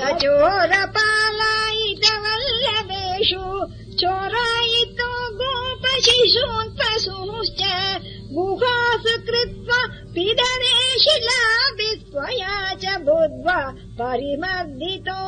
सचोरपालायितवल्लभेषु चोरायितो गोपशिशून् पशुश्च गुहासु कृत्वा पिडरे शिलाभिया च बुद्ध्वा परिमर्दितो